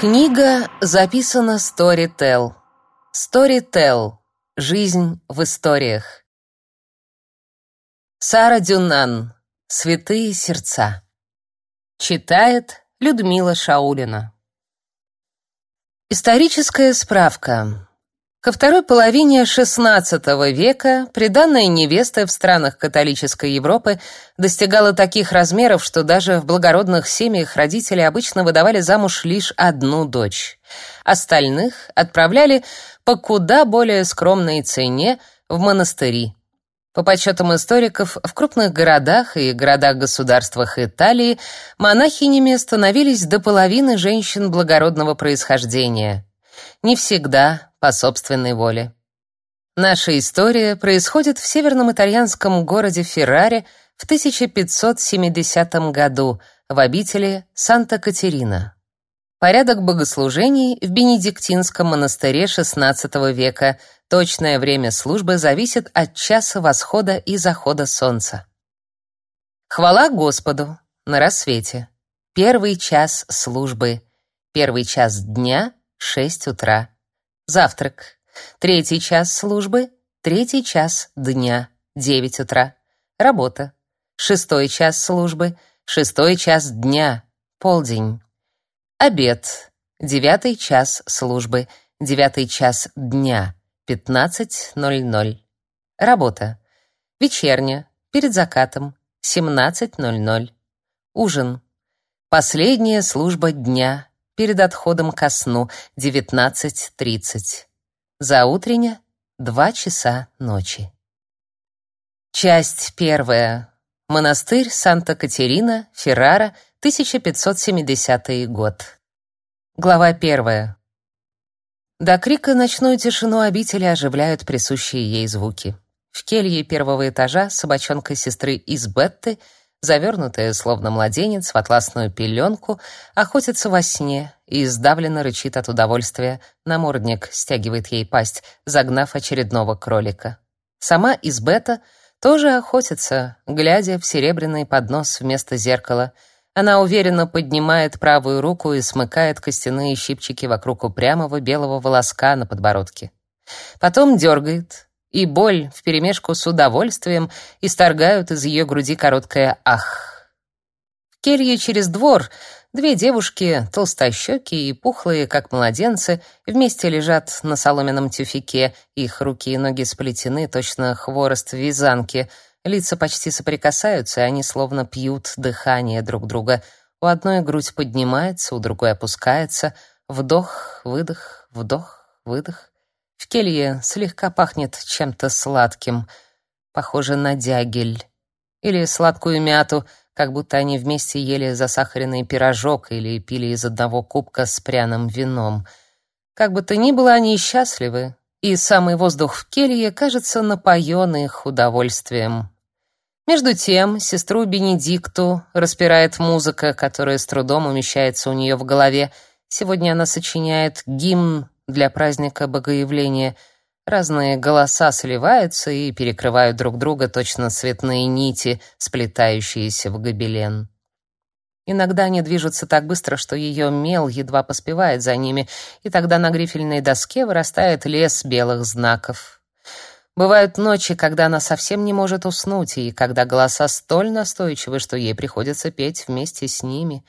Книга записана Storytel. Storytel. Жизнь в историях. Сара Дюнан. Святые сердца. Читает Людмила Шаулина. Историческая справка. Ко второй половине XVI века приданная невеста в странах католической Европы достигала таких размеров, что даже в благородных семьях родители обычно выдавали замуж лишь одну дочь. Остальных отправляли по куда более скромной цене в монастыри. По подсчетам историков, в крупных городах и городах-государствах Италии монахинями становились до половины женщин благородного происхождения. Не всегда по собственной воле. Наша история происходит в северном итальянском городе Ферраре в 1570 году в обители Санта-Катерина. Порядок богослужений в Бенедиктинском монастыре XVI века. Точное время службы зависит от часа восхода и захода солнца. Хвала Господу на рассвете. Первый час службы. Первый час дня — 6 утра. Завтрак. Третий час службы. Третий час дня. 9 утра. Работа. Шестой час службы. Шестой час дня. Полдень. Обед. Девятый час службы. Девятый час дня. 15.00. Работа. Вечерня. Перед закатом. 17.00. Ужин. Последняя служба дня перед отходом ко сну 19.30. Заутреня 2 часа ночи. Часть первая. Монастырь Санта-Катерина, Феррара, 1570 год. Глава первая. До крика ночную тишину обители оживляют присущие ей звуки. В келье первого этажа собачонка сестры Избетты — завернутая, словно младенец, в атласную пеленку, охотится во сне и издавленно рычит от удовольствия. Намордник стягивает ей пасть, загнав очередного кролика. Сама Избета тоже охотится, глядя в серебряный поднос вместо зеркала. Она уверенно поднимает правую руку и смыкает костяные щипчики вокруг упрямого белого волоска на подбородке. Потом дергает, и боль вперемешку с удовольствием исторгают из ее груди короткое «ах». В келье через двор две девушки, толстощекие и пухлые, как младенцы, вместе лежат на соломенном тюфике, их руки и ноги сплетены, точно хворост в вязанке, лица почти соприкасаются, и они словно пьют дыхание друг друга. У одной грудь поднимается, у другой опускается, вдох, выдох, вдох, выдох. В келье слегка пахнет чем-то сладким, похоже на дягель. Или сладкую мяту, как будто они вместе ели засахаренный пирожок или пили из одного кубка с пряным вином. Как бы то ни было, они счастливы, и самый воздух в келье кажется напоен их удовольствием. Между тем, сестру Бенедикту распирает музыка, которая с трудом умещается у нее в голове. Сегодня она сочиняет гимн для праздника Богоявления. Разные голоса сливаются и перекрывают друг друга точно цветные нити, сплетающиеся в гобелен. Иногда они движутся так быстро, что ее мел едва поспевает за ними, и тогда на грифельной доске вырастает лес белых знаков. Бывают ночи, когда она совсем не может уснуть, и когда голоса столь настойчивы, что ей приходится петь вместе с ними.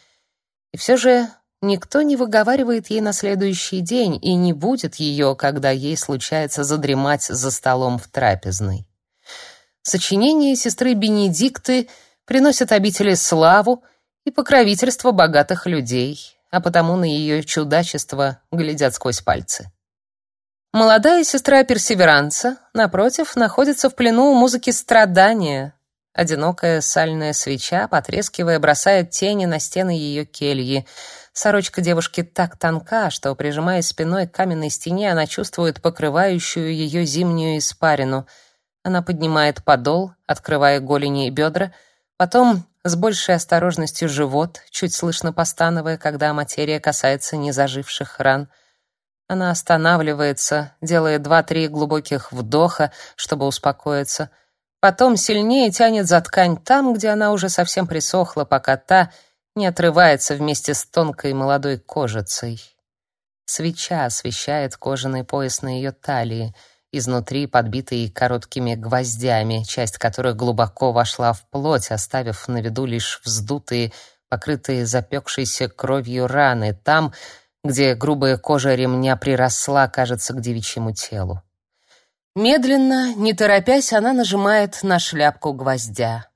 И все же Никто не выговаривает ей на следующий день и не будет ее, когда ей случается задремать за столом в трапезной. Сочинения сестры Бенедикты приносят обители славу и покровительство богатых людей, а потому на ее чудачество глядят сквозь пальцы. Молодая сестра Персеверанца, напротив, находится в плену у музыки страдания. Одинокая сальная свеча, потрескивая, бросает тени на стены ее кельи — Сорочка девушки так тонка, что, прижимаясь спиной к каменной стене, она чувствует покрывающую ее зимнюю испарину. Она поднимает подол, открывая голени и бедра, потом с большей осторожностью живот, чуть слышно постановая, когда материя касается незаживших ран. Она останавливается, делает два-три глубоких вдоха, чтобы успокоиться. Потом сильнее тянет за ткань там, где она уже совсем присохла, пока та — не отрывается вместе с тонкой молодой кожицей. Свеча освещает кожаный пояс на ее талии, изнутри подбитый короткими гвоздями, часть которых глубоко вошла в плоть, оставив на виду лишь вздутые, покрытые запекшейся кровью раны, там, где грубая кожа ремня приросла, кажется, к девичьему телу. Медленно, не торопясь, она нажимает на шляпку гвоздя.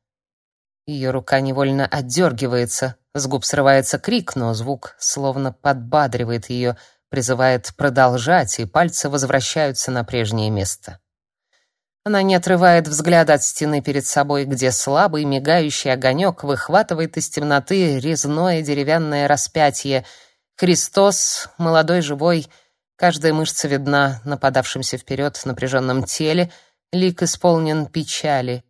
Ее рука невольно отдергивается, с губ срывается крик, но звук словно подбадривает ее, призывает продолжать, и пальцы возвращаются на прежнее место. Она не отрывает взгляда от стены перед собой, где слабый мигающий огонек выхватывает из темноты резное деревянное распятие. Христос, молодой живой, каждая мышца видна на подавшемся вперед напряженном теле, лик исполнен печали.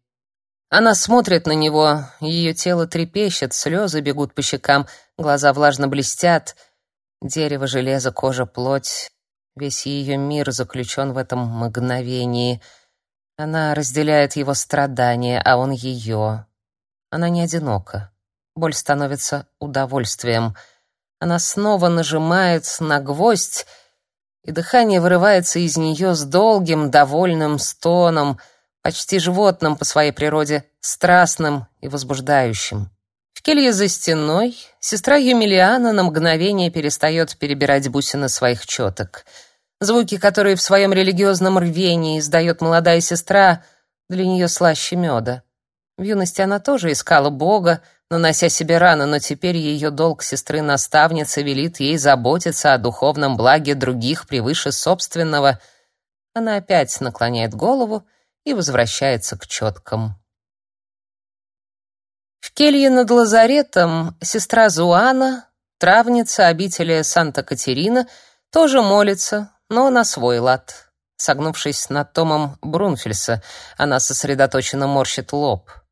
Она смотрит на него, ее тело трепещет, слезы бегут по щекам, глаза влажно блестят. Дерево, железо, кожа, плоть. Весь ее мир заключен в этом мгновении. Она разделяет его страдания, а он ее. Она не одинока. Боль становится удовольствием. Она снова нажимает на гвоздь, и дыхание вырывается из нее с долгим, довольным стоном — почти животным по своей природе, страстным и возбуждающим. В келье за стеной сестра Юмилиана на мгновение перестает перебирать бусины своих четок. Звуки, которые в своем религиозном рвении издает молодая сестра, для нее слаще меда. В юности она тоже искала Бога, нанося себе раны, но теперь ее долг сестры-наставницы велит ей заботиться о духовном благе других превыше собственного. Она опять наклоняет голову и возвращается к четкам. В келье над лазаретом сестра Зуана, травница обители Санта-Катерина, тоже молится, но на свой лад. Согнувшись над томом Брунфельса, она сосредоточенно морщит лоб —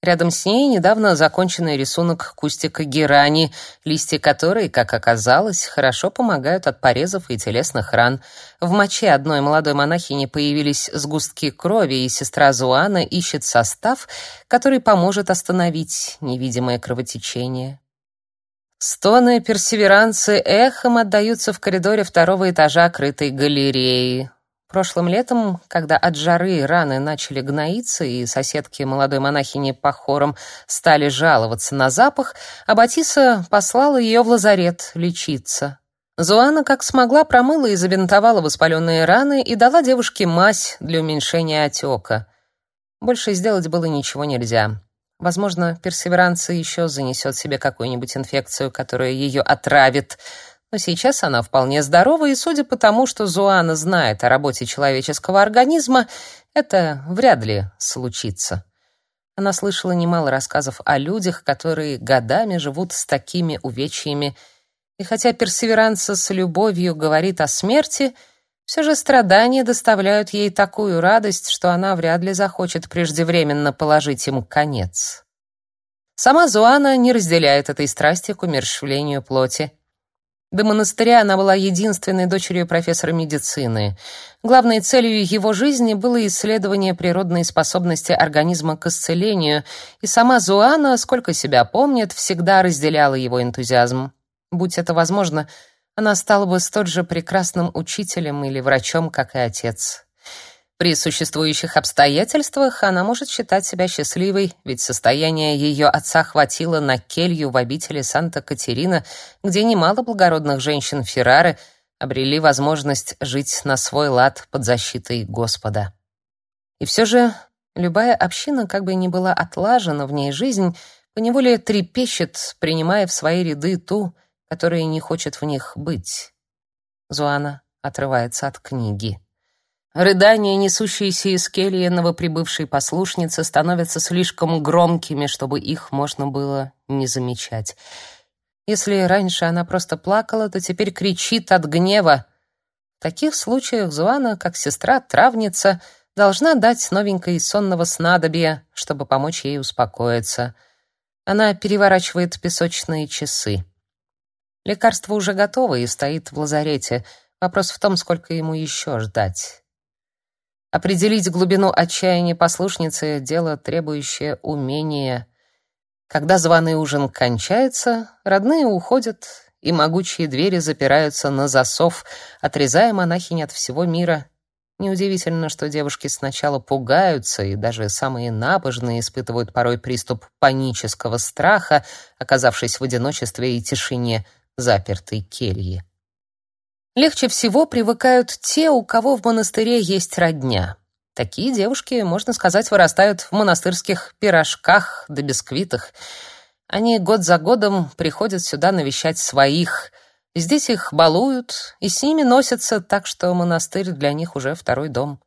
Рядом с ней недавно законченный рисунок кустика герани, листья которой, как оказалось, хорошо помогают от порезов и телесных ран. В моче одной молодой монахини появились сгустки крови, и сестра Зуана ищет состав, который поможет остановить невидимое кровотечение. Стоны персеверанцы эхом отдаются в коридоре второго этажа крытой галереи. Прошлым летом, когда от жары раны начали гноиться и соседки молодой монахини по хорам стали жаловаться на запах, Аббатиса послала ее в лазарет лечиться. Зуана как смогла промыла и забинтовала воспаленные раны и дала девушке мазь для уменьшения отека. Больше сделать было ничего нельзя. Возможно, персеверанца еще занесет себе какую-нибудь инфекцию, которая ее отравит — но сейчас она вполне здорова, и судя по тому, что Зуана знает о работе человеческого организма, это вряд ли случится. Она слышала немало рассказов о людях, которые годами живут с такими увечьями, и хотя персеверанца с любовью говорит о смерти, все же страдания доставляют ей такую радость, что она вряд ли захочет преждевременно положить им конец. Сама Зуана не разделяет этой страсти к умерщвлению плоти. До монастыря она была единственной дочерью профессора медицины. Главной целью его жизни было исследование природной способности организма к исцелению, и сама Зуана, сколько себя помнит, всегда разделяла его энтузиазм. Будь это возможно, она стала бы столь же прекрасным учителем или врачом, как и отец. При существующих обстоятельствах она может считать себя счастливой, ведь состояние ее отца хватило на келью в обители Санта-Катерина, где немало благородных женщин Феррары обрели возможность жить на свой лад под защитой Господа. И все же любая община, как бы ни была отлажена в ней жизнь, поневоле трепещет, принимая в свои ряды ту, которая не хочет в них быть. Зуана отрывается от книги. Рыдания, несущиеся из кельи новоприбывшей послушницы, становятся слишком громкими, чтобы их можно было не замечать. Если раньше она просто плакала, то теперь кричит от гнева. В таких случаях Зуана, как сестра-травница, должна дать новенькой сонного снадобья, чтобы помочь ей успокоиться. Она переворачивает песочные часы. Лекарство уже готово и стоит в лазарете. Вопрос в том, сколько ему еще ждать. Определить глубину отчаяния послушницы — дело, требующее умения. Когда званый ужин кончается, родные уходят, и могучие двери запираются на засов, отрезая монахинь от всего мира. Неудивительно, что девушки сначала пугаются, и даже самые набожные испытывают порой приступ панического страха, оказавшись в одиночестве и тишине запертой кельи. Легче всего привыкают те, у кого в монастыре есть родня. Такие девушки, можно сказать, вырастают в монастырских пирожках да бисквитах. Они год за годом приходят сюда навещать своих. Здесь их балуют и с ними носятся, так что монастырь для них уже второй дом.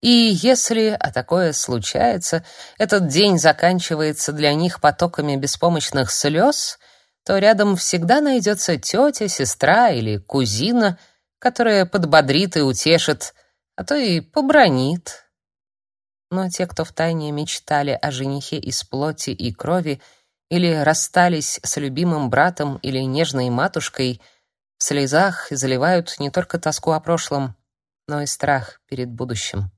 И если, а такое случается, этот день заканчивается для них потоками беспомощных слез — то рядом всегда найдется тетя, сестра или кузина, которая подбодрит и утешит, а то и побронит. Но те, кто втайне мечтали о женихе из плоти и крови или расстались с любимым братом или нежной матушкой, в слезах заливают не только тоску о прошлом, но и страх перед будущим.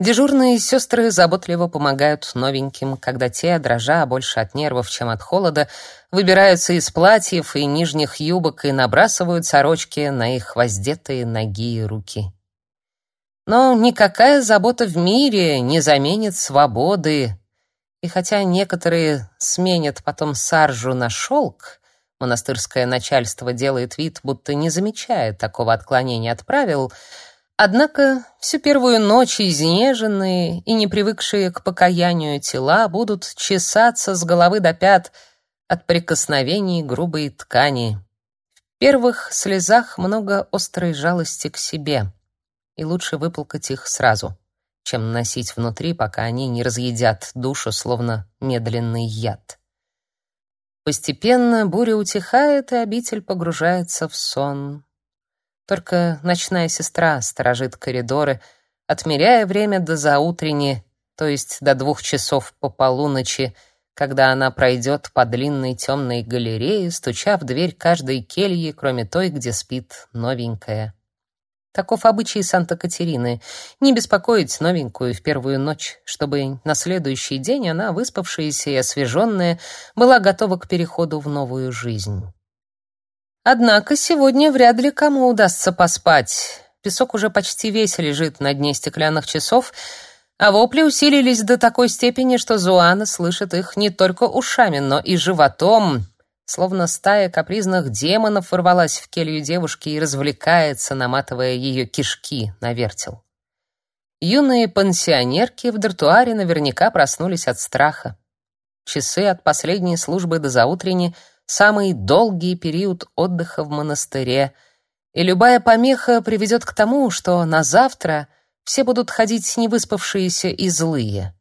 Дежурные сестры заботливо помогают новеньким, когда те, дрожа больше от нервов, чем от холода, выбираются из платьев и нижних юбок и набрасывают сорочки на их воздетые ноги и руки. Но никакая забота в мире не заменит свободы. И хотя некоторые сменят потом саржу на шелк, монастырское начальство делает вид, будто не замечает такого отклонения от правил — Однако всю первую ночь изнеженные и не привыкшие к покаянию тела будут чесаться с головы до пят от прикосновений грубой ткани. В первых слезах много острой жалости к себе, и лучше выплакать их сразу, чем носить внутри, пока они не разъедят душу, словно медленный яд. Постепенно буря утихает, и обитель погружается в сон. Только ночная сестра сторожит коридоры, отмеряя время до заутренни, то есть до двух часов по полуночи, когда она пройдет по длинной темной галерее, стуча в дверь каждой кельи, кроме той, где спит новенькая. Таков обычай Санта-Катерины — не беспокоить новенькую в первую ночь, чтобы на следующий день она, выспавшаяся и освеженная, была готова к переходу в новую жизнь. Однако сегодня вряд ли кому удастся поспать. Песок уже почти весь лежит на дне стеклянных часов, а вопли усилились до такой степени, что Зуана слышит их не только ушами, но и животом, словно стая капризных демонов ворвалась в келью девушки и развлекается, наматывая ее кишки на вертел. Юные пансионерки в дартуаре наверняка проснулись от страха. Часы от последней службы до заутренней — самый долгий период отдыха в монастыре, и любая помеха приведет к тому, что на завтра все будут ходить невыспавшиеся и злые.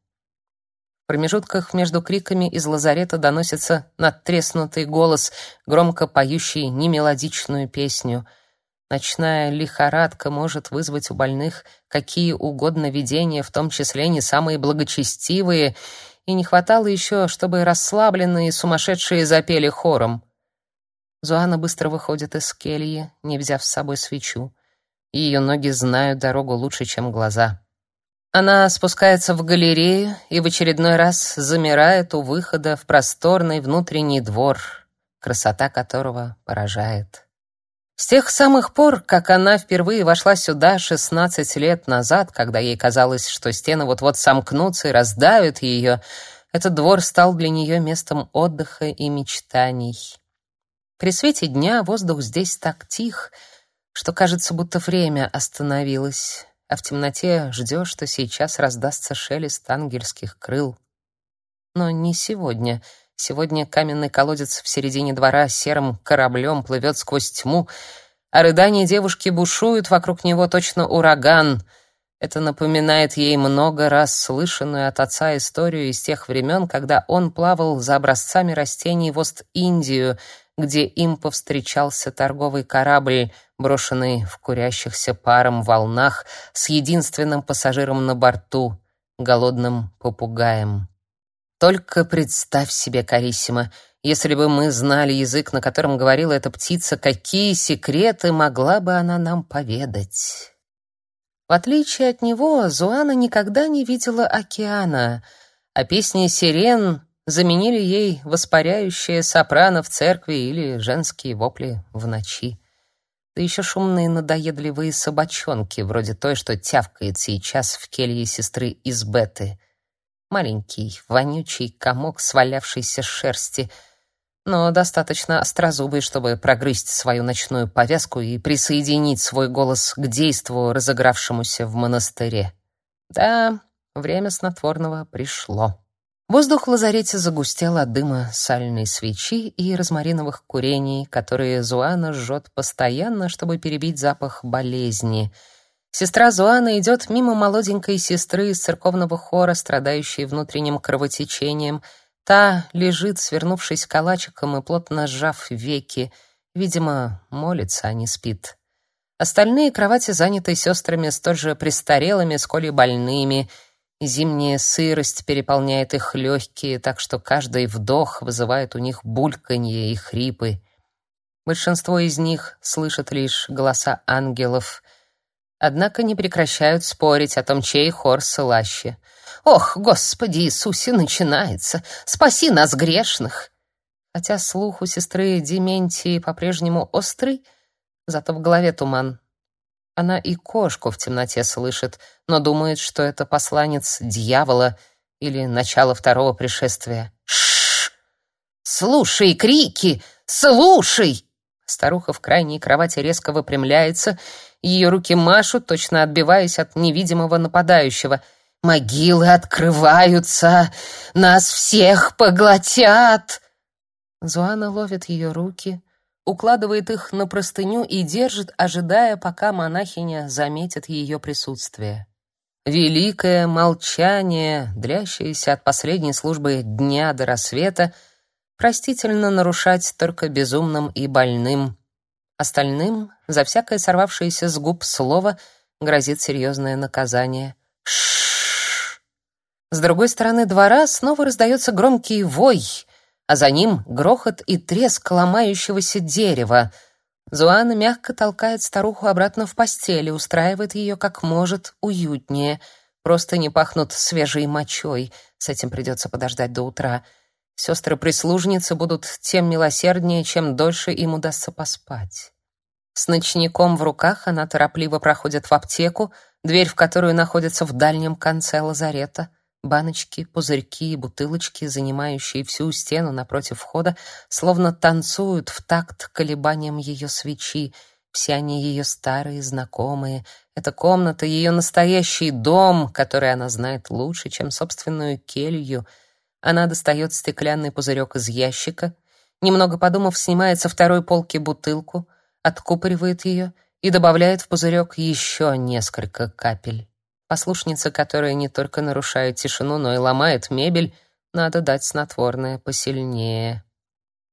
В промежутках между криками из лазарета доносится надтреснутый голос, громко поющий немелодичную песню. Ночная лихорадка может вызвать у больных какие угодно видения, в том числе не самые благочестивые, и не хватало еще, чтобы расслабленные сумасшедшие запели хором. Зуана быстро выходит из кельи, не взяв с собой свечу. Ее ноги знают дорогу лучше, чем глаза. Она спускается в галерею и в очередной раз замирает у выхода в просторный внутренний двор, красота которого поражает. С тех самых пор, как она впервые вошла сюда 16 лет назад, когда ей казалось, что стены вот-вот сомкнутся и раздавят ее, этот двор стал для нее местом отдыха и мечтаний. При свете дня воздух здесь так тих, что кажется, будто время остановилось, а в темноте ждешь, что сейчас раздастся шелест ангельских крыл. Но не сегодня — Сегодня каменный колодец в середине двора серым кораблем плывет сквозь тьму, а рыдания девушки бушуют вокруг него точно ураган. Это напоминает ей много раз слышанную от отца историю из тех времен, когда он плавал за образцами растений в Ост-Индию, где им повстречался торговый корабль, брошенный в курящихся паром волнах с единственным пассажиром на борту — голодным попугаем. Только представь себе, Кариссима, если бы мы знали язык, на котором говорила эта птица, какие секреты могла бы она нам поведать. В отличие от него, Зуана никогда не видела океана, а песни сирен заменили ей воспаряющее сопрано в церкви или женские вопли в ночи. Да еще шумные надоедливые собачонки, вроде той, что тявкает сейчас в келье сестры из Беты. Маленький, вонючий комок свалявшейся шерсти, но достаточно острозубый, чтобы прогрызть свою ночную повязку и присоединить свой голос к действу, разыгравшемуся в монастыре. Да, время снотворного пришло. Воздух в лазарете загустел от дыма сальной свечи и розмариновых курений, которые Зуана жжет постоянно, чтобы перебить запах болезни. Сестра Зуана идет мимо молоденькой сестры из церковного хора, страдающей внутренним кровотечением. Та лежит, свернувшись калачиком и плотно сжав веки. Видимо, молится, а не спит. Остальные кровати заняты сестрами столь же престарелыми, сколь и больными — Зимняя сырость переполняет их легкие, так что каждый вдох вызывает у них бульканье и хрипы. Большинство из них слышат лишь голоса ангелов, однако не прекращают спорить о том, чей хор слаще. «Ох, Господи Иисусе, начинается! Спаси нас, грешных!» Хотя слух у сестры Дементии по-прежнему острый, зато в голове туман. Она и кошку в темноте слышит, но думает, что это посланец дьявола или начало второго пришествия. Шш! Слушай крики! Слушай! Старуха в крайней кровати резко выпрямляется, ее руки машут, точно отбиваясь от невидимого нападающего. Могилы открываются, нас всех поглотят. Зуана ловит ее руки, укладывает их на простыню и держит, ожидая, пока монахиня заметит ее присутствие. Великое молчание, длящееся от последней службы дня до рассвета, простительно нарушать только безумным и больным. Остальным за всякое сорвавшееся с губ слово грозит серьезное наказание. Шш. С другой стороны двора снова раздается громкий вой — а за ним грохот и треск ломающегося дерева. Зуана мягко толкает старуху обратно в постель и устраивает ее как может уютнее. Просто не пахнут свежей мочой. С этим придется подождать до утра. Сестры-прислужницы будут тем милосерднее, чем дольше им удастся поспать. С ночником в руках она торопливо проходит в аптеку, дверь в которую находится в дальнем конце лазарета — Баночки, пузырьки и бутылочки, занимающие всю стену напротив входа, словно танцуют в такт колебаниям ее свечи. Все они ее старые знакомые. Эта комната — ее настоящий дом, который она знает лучше, чем собственную келью. Она достает стеклянный пузырек из ящика, немного подумав, снимает со второй полки бутылку, откупоривает ее и добавляет в пузырек еще несколько капель. Послушница, которая не только нарушает тишину, но и ломает мебель, надо дать снотворное посильнее.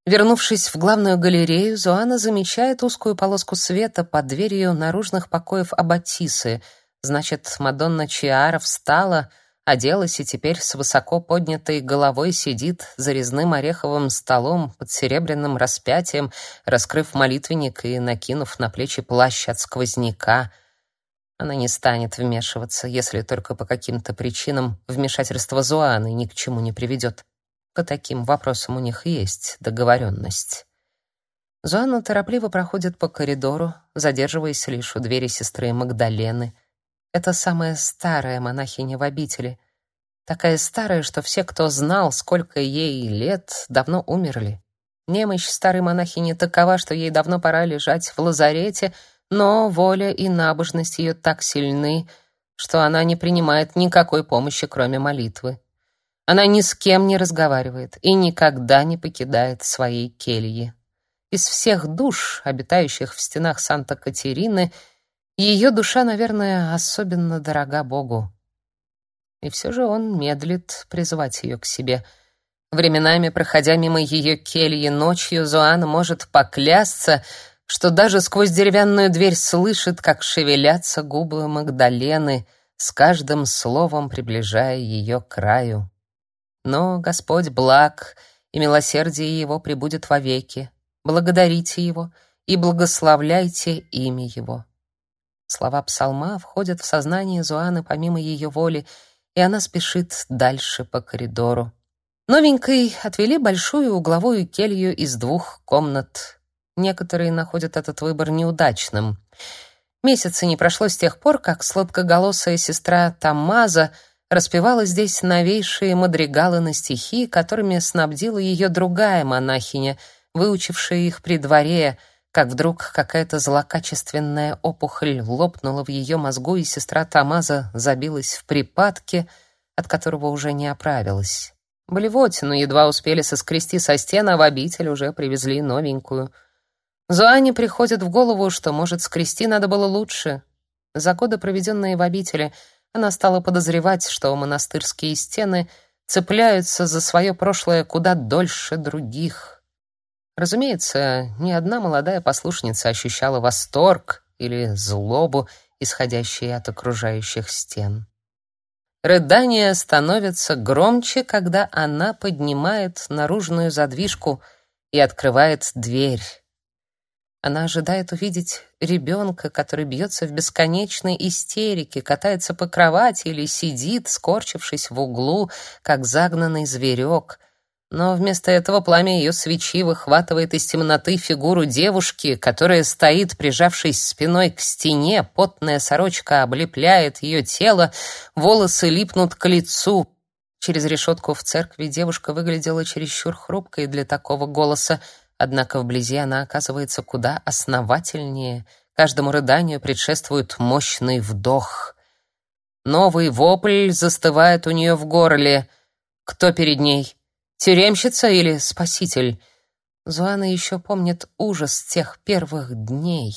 Вернувшись в главную галерею, Зоана замечает узкую полоску света под дверью наружных покоев Аббатисы. Значит, Мадонна Чиара встала, оделась и теперь с высоко поднятой головой сидит за резным ореховым столом под серебряным распятием, раскрыв молитвенник и накинув на плечи плащ от сквозняка — она не станет вмешиваться, если только по каким-то причинам вмешательство Зуаны ни к чему не приведет. По таким вопросам у них есть договоренность. Зуана торопливо проходит по коридору, задерживаясь лишь у двери сестры Магдалены. Это самая старая монахиня в обители. Такая старая, что все, кто знал, сколько ей лет, давно умерли. Немощь старой монахини такова, что ей давно пора лежать в лазарете, но воля и набожность ее так сильны, что она не принимает никакой помощи, кроме молитвы. Она ни с кем не разговаривает и никогда не покидает своей кельи. Из всех душ, обитающих в стенах Санта-Катерины, ее душа, наверное, особенно дорога Богу. И все же он медлит призывать ее к себе. Временами, проходя мимо ее кельи ночью, Зоана может поклясться, что даже сквозь деревянную дверь слышит, как шевелятся губы Магдалены, с каждым словом приближая ее к краю. Но Господь благ, и милосердие его пребудет вовеки. Благодарите его и благословляйте имя его. Слова псалма входят в сознание Зуаны помимо ее воли, и она спешит дальше по коридору. Новенькой отвели большую угловую келью из двух комнат. Некоторые находят этот выбор неудачным. Месяца не прошло с тех пор, как сладкоголосая сестра Тамаза распевала здесь новейшие мадригалы на стихи, которыми снабдила ее другая монахиня, выучившая их при дворе, как вдруг какая-то злокачественная опухоль лопнула в ее мозгу, и сестра Тамаза забилась в припадке, от которого уже не оправилась. Блевотину едва успели соскрести со стен, а в обитель уже привезли новенькую. Зуане приходит в голову, что, может, скрести надо было лучше. За годы, проведенные в обители, она стала подозревать, что монастырские стены цепляются за свое прошлое куда дольше других. Разумеется, ни одна молодая послушница ощущала восторг или злобу, исходящие от окружающих стен. Рыдания становятся громче, когда она поднимает наружную задвижку и открывает дверь. Она ожидает увидеть ребенка, который бьется в бесконечной истерике, катается по кровати или сидит, скорчившись в углу, как загнанный зверек — но вместо этого пламя ее свечи выхватывает из темноты фигуру девушки, которая стоит, прижавшись спиной к стене, потная сорочка облепляет ее тело, волосы липнут к лицу. Через решетку в церкви девушка выглядела чересчур хрупкой для такого голоса, однако вблизи она оказывается куда основательнее. Каждому рыданию предшествует мощный вдох. Новый вопль застывает у нее в горле. Кто перед ней? Тюремщица или спаситель? Зуана еще помнит ужас тех первых дней.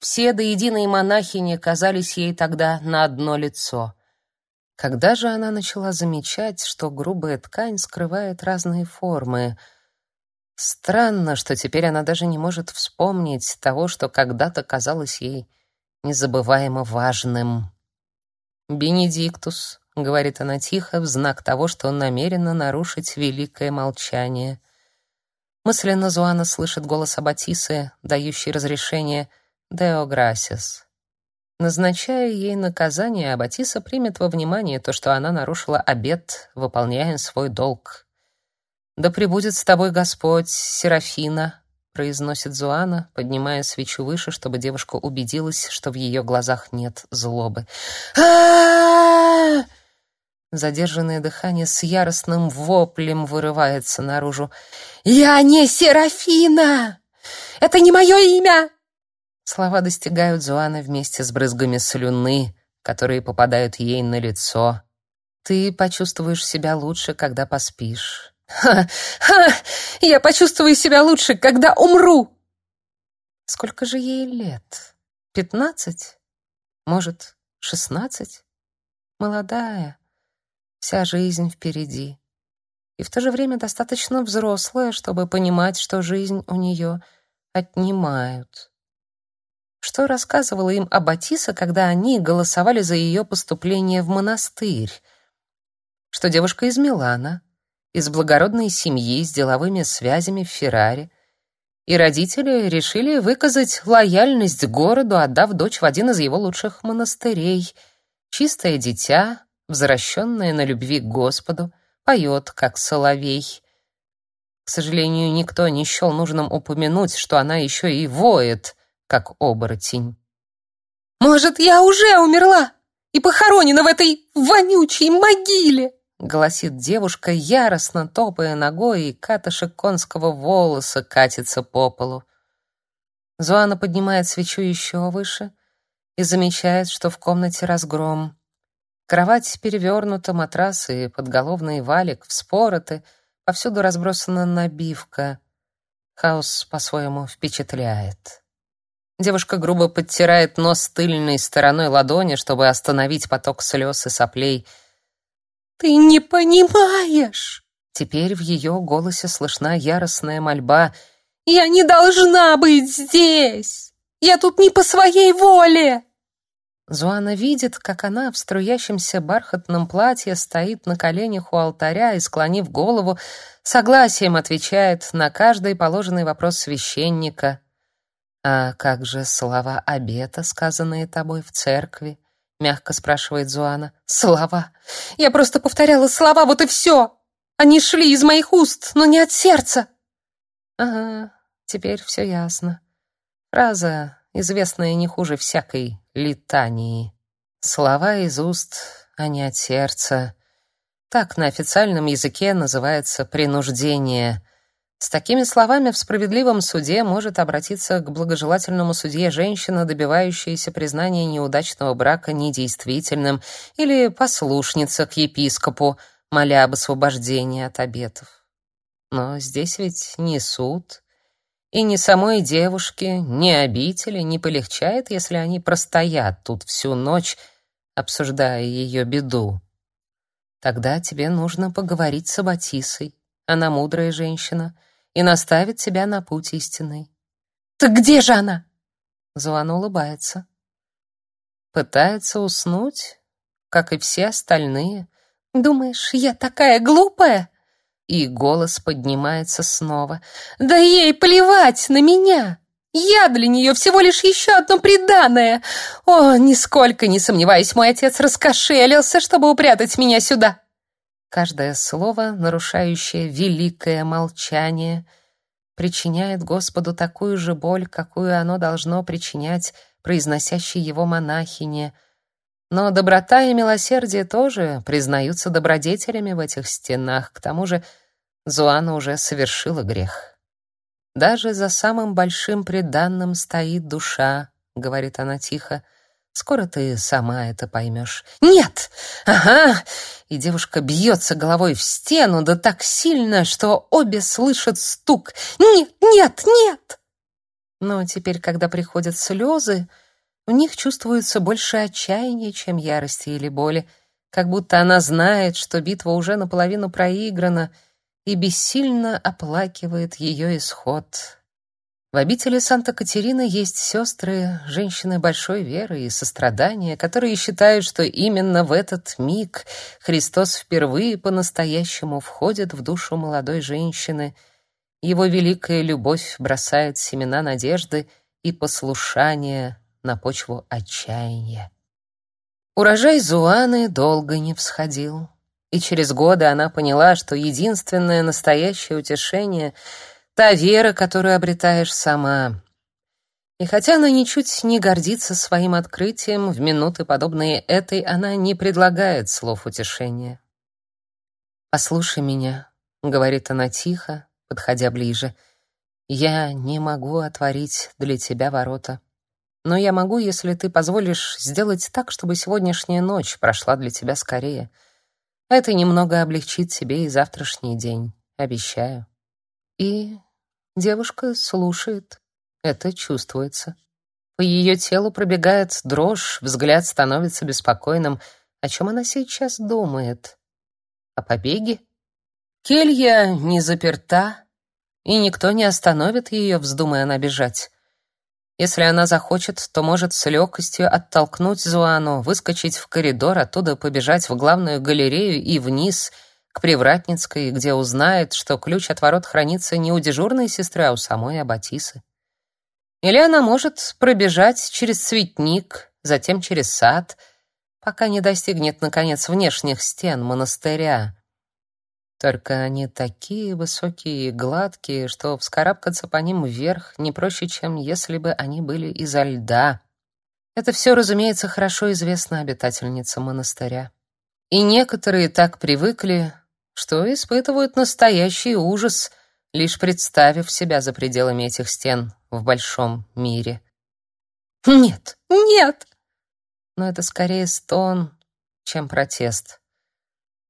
Все до единой монахини казались ей тогда на одно лицо. Когда же она начала замечать, что грубая ткань скрывает разные формы? Странно, что теперь она даже не может вспомнить того, что когда-то казалось ей незабываемо важным. Бенедиктус, — говорит она тихо, в знак того, что он намерена нарушить великое молчание. Мысленно Зуана слышит голос Аббатисы, дающий разрешение «Део грасис». Назначая ей наказание, Аббатиса примет во внимание то, что она нарушила обет, выполняя свой долг. «Да пребудет с тобой Господь, Серафина», — произносит Зуана, поднимая свечу выше, чтобы девушка убедилась, что в ее глазах нет злобы. а Задержанное дыхание с яростным воплем вырывается наружу. «Я не Серафина! Это не мое имя!» Слова достигают Зуаны вместе с брызгами слюны, которые попадают ей на лицо. «Ты почувствуешь себя лучше, когда поспишь». «Ха! Ха! Я почувствую себя лучше, когда умру!» Сколько же ей лет? Пятнадцать? Может, шестнадцать? Молодая вся жизнь впереди. И в то же время достаточно взрослая, чтобы понимать, что жизнь у нее отнимают. Что рассказывала им Аббатиса, когда они голосовали за ее поступление в монастырь? Что девушка из Милана, из благородной семьи с деловыми связями в Ферраре, и родители решили выказать лояльность городу, отдав дочь в один из его лучших монастырей. Чистое дитя, возвращенная на любви к Господу, поет, как соловей. К сожалению, никто не счел нужным упомянуть, что она еще и воет, как оборотень. «Может, я уже умерла и похоронена в этой вонючей могиле?» — голосит девушка, яростно топая ногой, и катышек конского волоса катится по полу. Зуана поднимает свечу еще выше и замечает, что в комнате разгром. Кровать перевернута, матрасы и подголовный валик вспороты, повсюду разбросана набивка. Хаос по-своему впечатляет. Девушка грубо подтирает нос тыльной стороной ладони, чтобы остановить поток слез и соплей. «Ты не понимаешь!» Теперь в ее голосе слышна яростная мольба. «Я не должна быть здесь! Я тут не по своей воле!» Зуана видит, как она в струящемся бархатном платье стоит на коленях у алтаря и, склонив голову, согласием отвечает на каждый положенный вопрос священника. «А как же слова обета, сказанные тобой в церкви?» — мягко спрашивает Зуана. «Слова! Я просто повторяла слова, вот и все!» Они шли из моих уст, но не от сердца. Ага, теперь все ясно. Фраза, известная не хуже всякой литании. Слова из уст, а не от сердца. Так на официальном языке называется принуждение. С такими словами в справедливом суде может обратиться к благожелательному судье женщина, добивающаяся признания неудачного брака недействительным, или послушница к епископу, моля об освобождении от обетов. Но здесь ведь не суд, и ни самой девушке, ни обители не полегчает, если они простоят тут всю ночь, обсуждая ее беду. Тогда тебе нужно поговорить с Аббатисой. Она мудрая женщина и наставит тебя на путь истинный. Так где же она? Зуан улыбается. Пытается уснуть, как и все остальные. Думаешь, я такая глупая? И голос поднимается снова. Да ей плевать на меня. Я для нее всего лишь еще одно приданое. О, нисколько не сомневаюсь, мой отец раскошелился, чтобы упрятать меня сюда. Каждое слово, нарушающее великое молчание, причиняет Господу такую же боль, какую оно должно причинять произносящей его монахине. Но доброта и милосердие тоже признаются добродетелями в этих стенах. К тому же Зуана уже совершила грех. Даже за самым большим преданным стоит душа, говорит она тихо. Скоро ты сама это поймешь. Нет! Ага! И девушка бьется головой в стену, да так сильно, что обе слышат стук. Нет, нет, нет! Но теперь, когда приходят слезы, в них чувствуется больше отчаяния, чем ярости или боли, как будто она знает, что битва уже наполовину проиграна — и бессильно оплакивает ее исход. В обители Санта-Катерины есть сестры, женщины большой веры и сострадания, которые считают, что именно в этот миг Христос впервые по-настоящему входит в душу молодой женщины. Его великая любовь бросает семена надежды и послушания на почву отчаяния. Урожай Зуаны долго не всходил и через годы она поняла, что единственное настоящее утешение — та вера, которую обретаешь сама. И хотя она ничуть не гордится своим открытием, в минуты, подобные этой, она не предлагает слов утешения. «Послушай меня», — говорит она тихо, подходя ближе, — «я не могу отворить для тебя ворота». Но я могу, если ты позволишь сделать так, чтобы сегодняшняя ночь прошла для тебя скорее. Это немного облегчит себе и завтрашний день, обещаю. И девушка слушает. Это чувствуется. По ее телу пробегает дрожь, взгляд становится беспокойным. О чем она сейчас думает? О побеге? Келья не заперта, и никто не остановит ее, вздумая она бежать. Если она захочет, то может с легкостью оттолкнуть Зуану, выскочить в коридор, оттуда побежать в главную галерею и вниз, к Привратницкой, где узнает, что ключ от ворот хранится не у дежурной сестры, а у самой Аббатисы. Или она может пробежать через цветник, затем через сад, пока не достигнет, наконец, внешних стен монастыря. Только они такие высокие и гладкие, что вскарабкаться по ним вверх не проще, чем если бы они были изо льда. Это все, разумеется, хорошо известно обитательницам монастыря. И некоторые так привыкли, что испытывают настоящий ужас, лишь представив себя за пределами этих стен в большом мире. Нет, нет. Но это скорее стон, чем протест.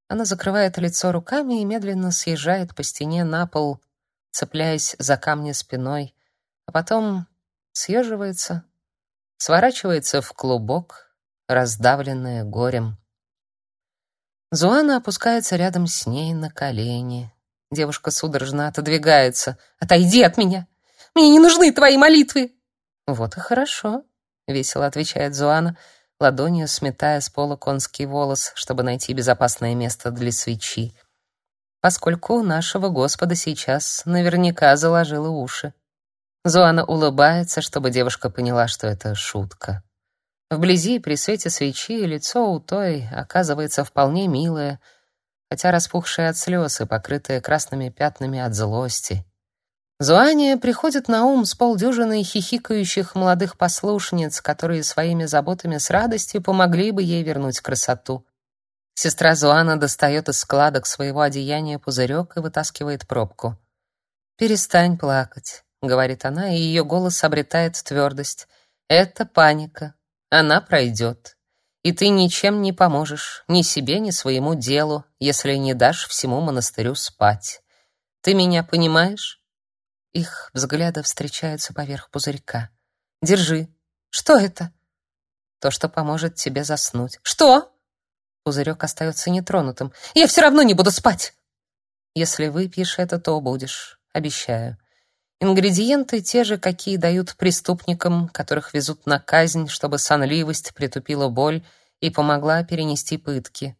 Она закрывает лицо руками и медленно съезжает по стене на пол, цепляясь за камни спиной, а потом съеживается, сворачивается в клубок, раздавленная горем. Зуана опускается рядом с ней на колени. Девушка судорожно отодвигается. «Отойди от меня! Мне не нужны твои молитвы!» «Вот и хорошо», — весело отвечает Зуана, — ладонью сметая с пола конский волос, чтобы найти безопасное место для свечи, поскольку у нашего Господа сейчас наверняка заложило уши. Зоана улыбается, чтобы девушка поняла, что это шутка. Вблизи, при свете свечи, лицо у той оказывается вполне милое, хотя распухшие от слез и покрытые красными пятнами от злости. Зуане приходит на ум с полдюжины хихикающих молодых послушниц, которые своими заботами с радостью помогли бы ей вернуть красоту. Сестра Зуана достает из складок своего одеяния пузырек и вытаскивает пробку. «Перестань плакать», — говорит она, и ее голос обретает твердость. «Это паника. Она пройдет. И ты ничем не поможешь, ни себе, ни своему делу, если не дашь всему монастырю спать. Ты меня понимаешь?» Их взгляды встречаются поверх пузырька. Держи. Что это? То, что поможет тебе заснуть. Что? Пузырек остается нетронутым. Я все равно не буду спать. Если выпьешь это, то будешь, обещаю. Ингредиенты те же, какие дают преступникам, которых везут на казнь, чтобы сонливость притупила боль и помогла перенести пытки.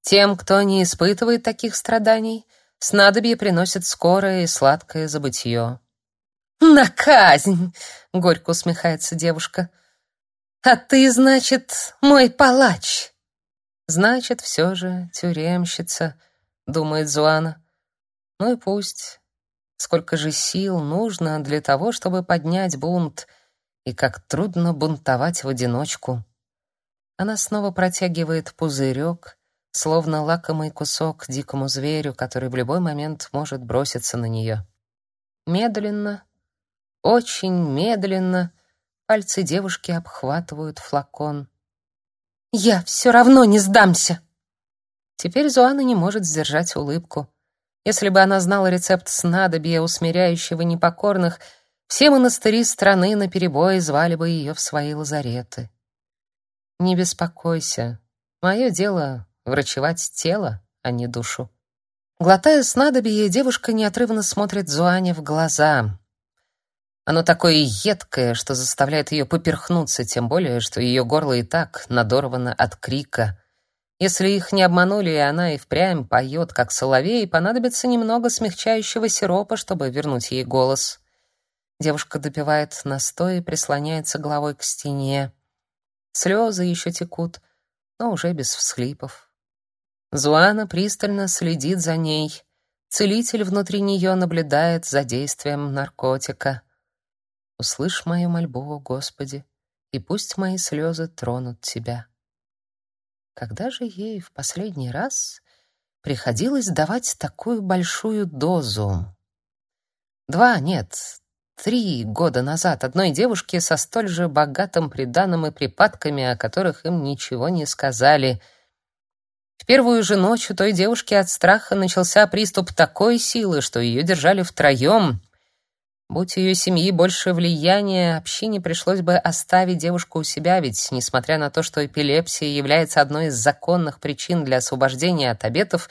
Тем, кто не испытывает таких страданий, Снадобье приносит скорое и сладкое забытье. «На казнь!» — горько усмехается девушка. «А ты, значит, мой палач!» «Значит, все же тюремщица», — думает Зуана. «Ну и пусть. Сколько же сил нужно для того, чтобы поднять бунт, и как трудно бунтовать в одиночку». Она снова протягивает пузырек, словно лакомый кусок дикому зверю, который в любой момент может броситься на нее. Медленно, очень медленно пальцы девушки обхватывают флакон. «Я все равно не сдамся!» Теперь Зуана не может сдержать улыбку. Если бы она знала рецепт снадобья, усмиряющего непокорных, все монастыри страны наперебой звали бы ее в свои лазареты. «Не беспокойся. Мое дело врачевать тело, а не душу. Глотая снадобье, девушка неотрывно смотрит Зуане в глаза. Оно такое едкое, что заставляет ее поперхнуться, тем более, что ее горло и так надорвано от крика. Если их не обманули, и она и впрямь поет, как соловей, понадобится немного смягчающего сиропа, чтобы вернуть ей голос. Девушка допивает настой и прислоняется головой к стене. Слезы еще текут, но уже без всхлипов. Зуана пристально следит за ней. Целитель внутри нее наблюдает за действием наркотика. Услышь мою мольбу, Господи, и пусть мои слезы тронут тебя. Когда же ей в последний раз приходилось давать такую большую дозу? Два, нет, три года назад одной девушке со столь же богатым приданым и припадками, о которых им ничего не сказали — в первую же ночь у той девушки от страха начался приступ такой силы, что ее держали втроем. Будь ее семьи больше влияния, общине пришлось бы оставить девушку у себя, ведь, несмотря на то, что эпилепсия является одной из законных причин для освобождения от обетов,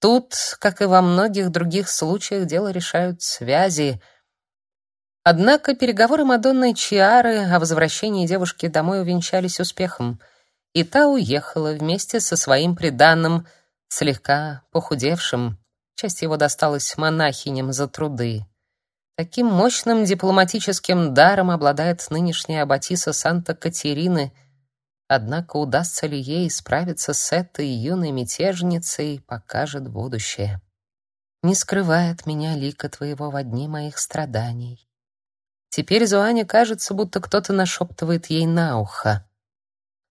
тут, как и во многих других случаях, дело решают связи. Однако переговоры Мадонны Чиары о возвращении девушки домой увенчались успехом — и та уехала вместе со своим приданным, слегка похудевшим. Часть его досталась монахиням за труды. Таким мощным дипломатическим даром обладает нынешняя аббатиса Санта-Катерины. Однако удастся ли ей справиться с этой юной мятежницей, покажет будущее. Не скрывай от меня лика твоего во дни моих страданий. Теперь Зуане кажется, будто кто-то нашептывает ей на ухо.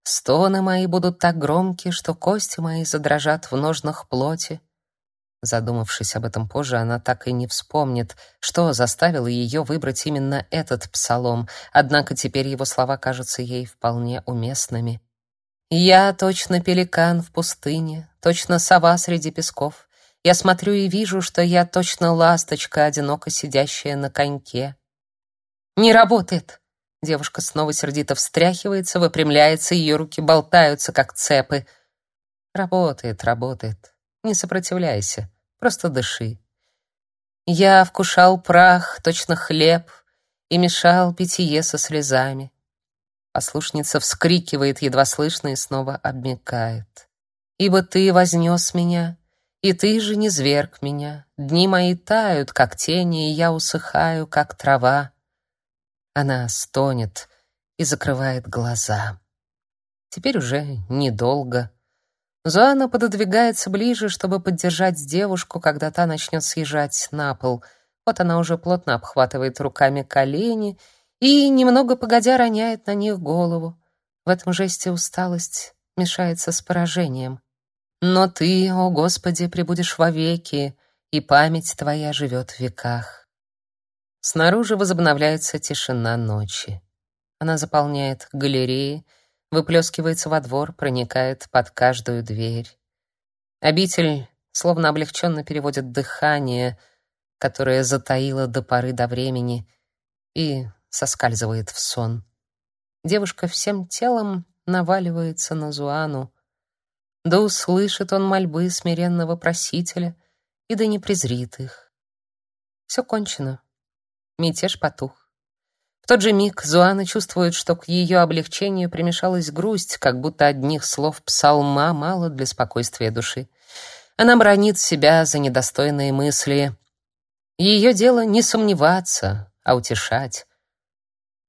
Стоны мои будут так громки, что кости мои задрожат в ножнах плоти. Задумавшись об этом позже, она так и не вспомнит, что заставило ее выбрать именно этот псалом, однако теперь его слова кажутся ей вполне уместными. «Я точно пеликан в пустыне, точно сова среди песков. Я смотрю и вижу, что я точно ласточка, одиноко сидящая на коньке». «Не работает!» Девушка снова сердито встряхивается, выпрямляется, ее руки болтаются, как цепы. Работает, работает. Не сопротивляйся, просто дыши. Я вкушал прах, точно хлеб, и мешал питье со слезами. Послушница вскрикивает едва слышно и снова обмякает. «Ибо ты вознес меня, и ты же не зверг меня. Дни мои тают, как тени, и я усыхаю, как трава. Она стонет и закрывает глаза. Теперь уже недолго. Зоана пододвигается ближе, чтобы поддержать девушку, когда та начнет съезжать на пол. Вот она уже плотно обхватывает руками колени и, немного погодя, роняет на них голову. В этом жесте усталость мешается с поражением. Но ты, о Господи, пребудешь вовеки, и память твоя живет в веках. Снаружи возобновляется тишина ночи. Она заполняет галереи, выплескивается во двор, проникает под каждую дверь. Обитель словно облегченно переводит дыхание, которое затаило до поры до времени, и соскальзывает в сон. Девушка всем телом наваливается на Зуану. Да услышит он мольбы смиренного просителя, и да не презрит их. Все кончено. Мятеж потух. В тот же миг Зуана чувствует, что к ее облегчению примешалась грусть, как будто одних слов псалма мало для спокойствия души. Она бронит себя за недостойные мысли. Ее дело не сомневаться, а утешать.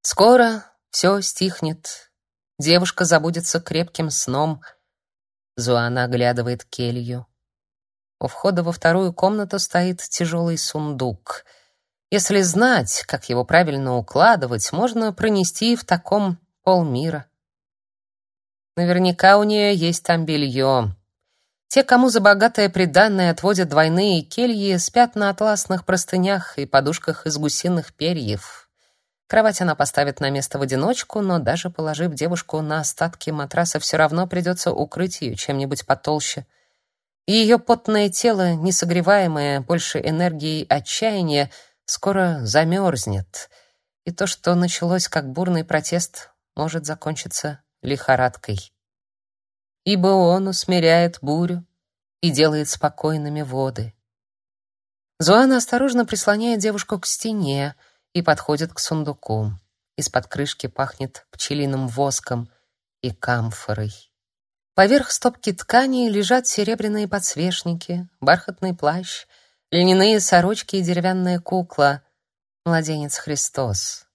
Скоро все стихнет. Девушка забудется крепким сном. Зуана оглядывает келью. У входа во вторую комнату стоит тяжелый сундук — если знать, как его правильно укладывать, можно пронести в таком полмира. Наверняка у нее есть там белье. Те, кому за богатое приданное отводят двойные кельи, спят на атласных простынях и подушках из гусиных перьев. Кровать она поставит на место в одиночку, но даже положив девушку на остатки матраса, все равно придется укрыть ее чем-нибудь потолще. Ее потное тело, несогреваемое больше энергией отчаяния, скоро замерзнет, и то, что началось как бурный протест, может закончиться лихорадкой. Ибо он усмиряет бурю и делает спокойными воды. Зоана осторожно прислоняет девушку к стене и подходит к сундуку. Из-под крышки пахнет пчелиным воском и камфорой. Поверх стопки ткани лежат серебряные подсвечники, бархатный плащ — льняные сорочки и деревянная кукла, младенец Христос.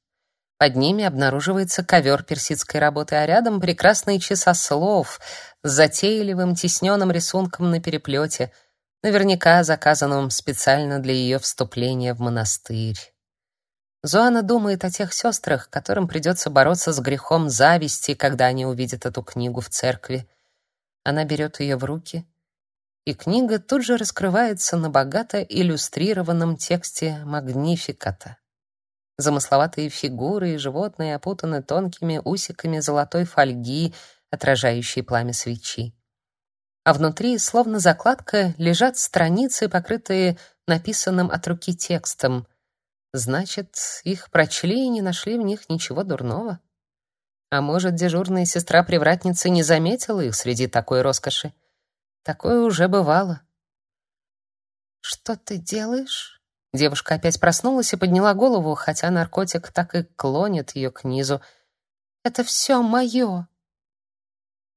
Под ними обнаруживается ковер персидской работы, а рядом прекрасный часослов с затейливым тисненным рисунком на переплете, наверняка заказанным специально для ее вступления в монастырь. Зоана думает о тех сестрах, которым придется бороться с грехом зависти, когда они увидят эту книгу в церкви. Она берет ее в руки — и книга тут же раскрывается на богато иллюстрированном тексте Магнификата. Замысловатые фигуры и животные опутаны тонкими усиками золотой фольги, отражающей пламя свечи. А внутри, словно закладка, лежат страницы, покрытые написанным от руки текстом. Значит, их прочли и не нашли в них ничего дурного. А может, дежурная сестра-привратница не заметила их среди такой роскоши? Такое уже бывало. Что ты делаешь? Девушка опять проснулась и подняла голову, хотя наркотик так и клонит ее к низу. Это все мое.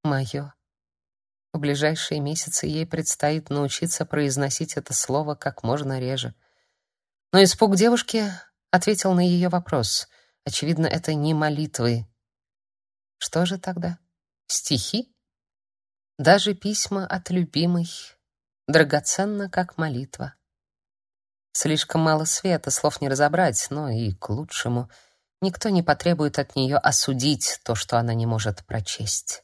Мое. В ближайшие месяцы ей предстоит научиться произносить это слово как можно реже. Но испуг девушки ответил на ее вопрос. Очевидно, это не молитвы. Что же тогда? Стихи? Даже письма от любимой драгоценно, как молитва. Слишком мало света, слов не разобрать, но и к лучшему. Никто не потребует от нее осудить то, что она не может прочесть.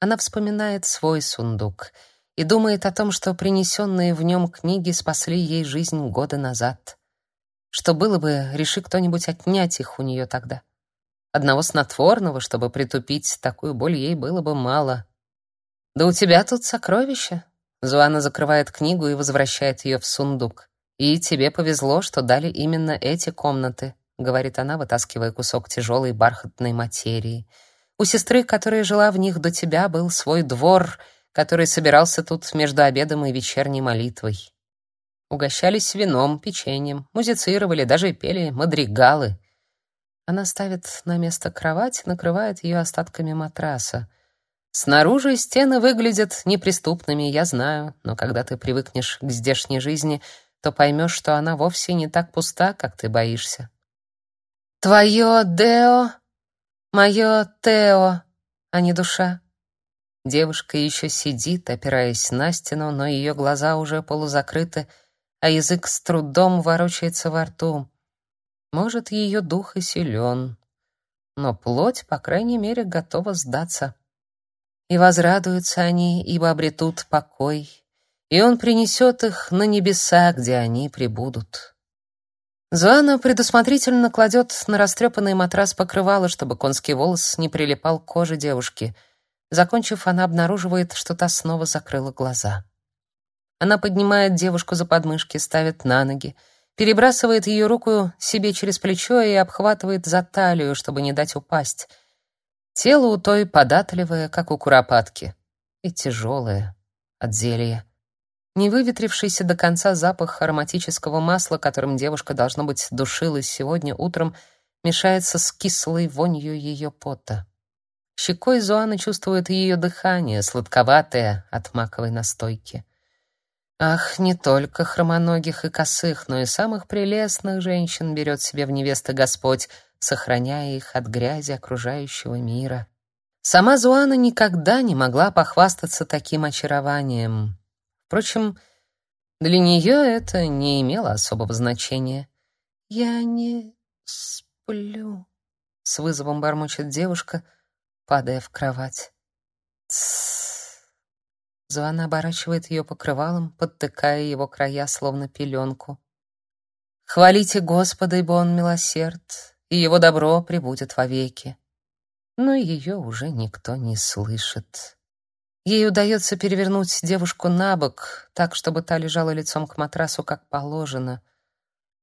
Она вспоминает свой сундук и думает о том, что принесенные в нем книги спасли ей жизнь года назад. Что было бы, реши кто-нибудь отнять их у нее тогда. Одного снотворного, чтобы притупить такую боль, ей было бы мало. Да у тебя тут сокровища. Зуана закрывает книгу и возвращает ее в сундук. И тебе повезло, что дали именно эти комнаты, говорит она, вытаскивая кусок тяжелой бархатной материи. У сестры, которая жила в них до тебя, был свой двор, который собирался тут между обедом и вечерней молитвой. Угощались вином, печеньем, музицировали, даже пели мадригалы. Она ставит на место кровать, накрывает ее остатками матраса. Снаружи стены выглядят неприступными, я знаю, но когда ты привыкнешь к здешней жизни, то поймешь, что она вовсе не так пуста, как ты боишься. Твое Део, мое Тео, а не душа. Девушка еще сидит, опираясь на стену, но ее глаза уже полузакрыты, а язык с трудом ворочается во рту. Может, ее дух и силен, но плоть, по крайней мере, готова сдаться. И возрадуются они, ибо обретут покой, и он принесет их на небеса, где они пребудут. Зоана предусмотрительно кладет на растрепанный матрас покрывало, чтобы конский волос не прилипал к коже девушки — Закончив, она обнаруживает, что та снова закрыла глаза. Она поднимает девушку за подмышки, ставит на ноги, перебрасывает ее руку себе через плечо и обхватывает за талию, чтобы не дать упасть. Тело у той податливое, как у куропатки, и тяжелое от зелья. Не выветрившийся до конца запах ароматического масла, которым девушка, должно быть, душилась сегодня утром, мешается с кислой вонью ее пота. Щекой Зоана чувствует ее дыхание, сладковатое от маковой настойки. Ах, не только хромоногих и косых, но и самых прелестных женщин берет себе в невесты Господь, сохраняя их от грязи окружающего мира. Сама Зуана никогда не могла похвастаться таким очарованием. Впрочем, для нее это не имело особого значения. «Я не сплю», — с вызовом бормочет девушка — падая в кровать. Тссс. Зоана оборачивает ее покрывалом, подтыкая его края, словно пеленку. «Хвалите Господа, ибо Он милосерд, и Его добро пребудет вовеки». Но ее уже никто не слышит. Ей удается перевернуть девушку на бок, так, чтобы та лежала лицом к матрасу, как положено.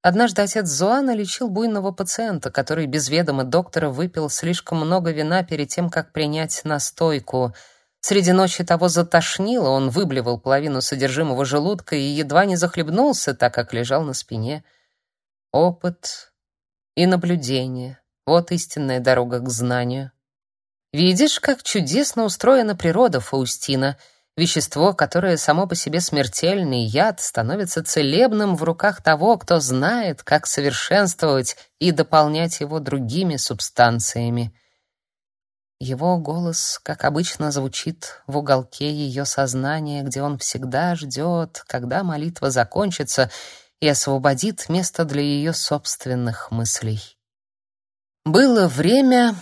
Однажды отец Зоана лечил буйного пациента, который без ведома доктора выпил слишком много вина перед тем, как принять настойку. Среди ночи того затошнило, он выблевал половину содержимого желудка и едва не захлебнулся, так как лежал на спине. Опыт и наблюдение — вот истинная дорога к знанию. Видишь, как чудесно устроена природа, Фаустина — Вещество, которое само по себе смертельный яд, становится целебным в руках того, кто знает, как совершенствовать и дополнять его другими субстанциями. Его голос, как обычно, звучит в уголке ее сознания, где он всегда ждет, когда молитва закончится и освободит место для ее собственных мыслей. Было время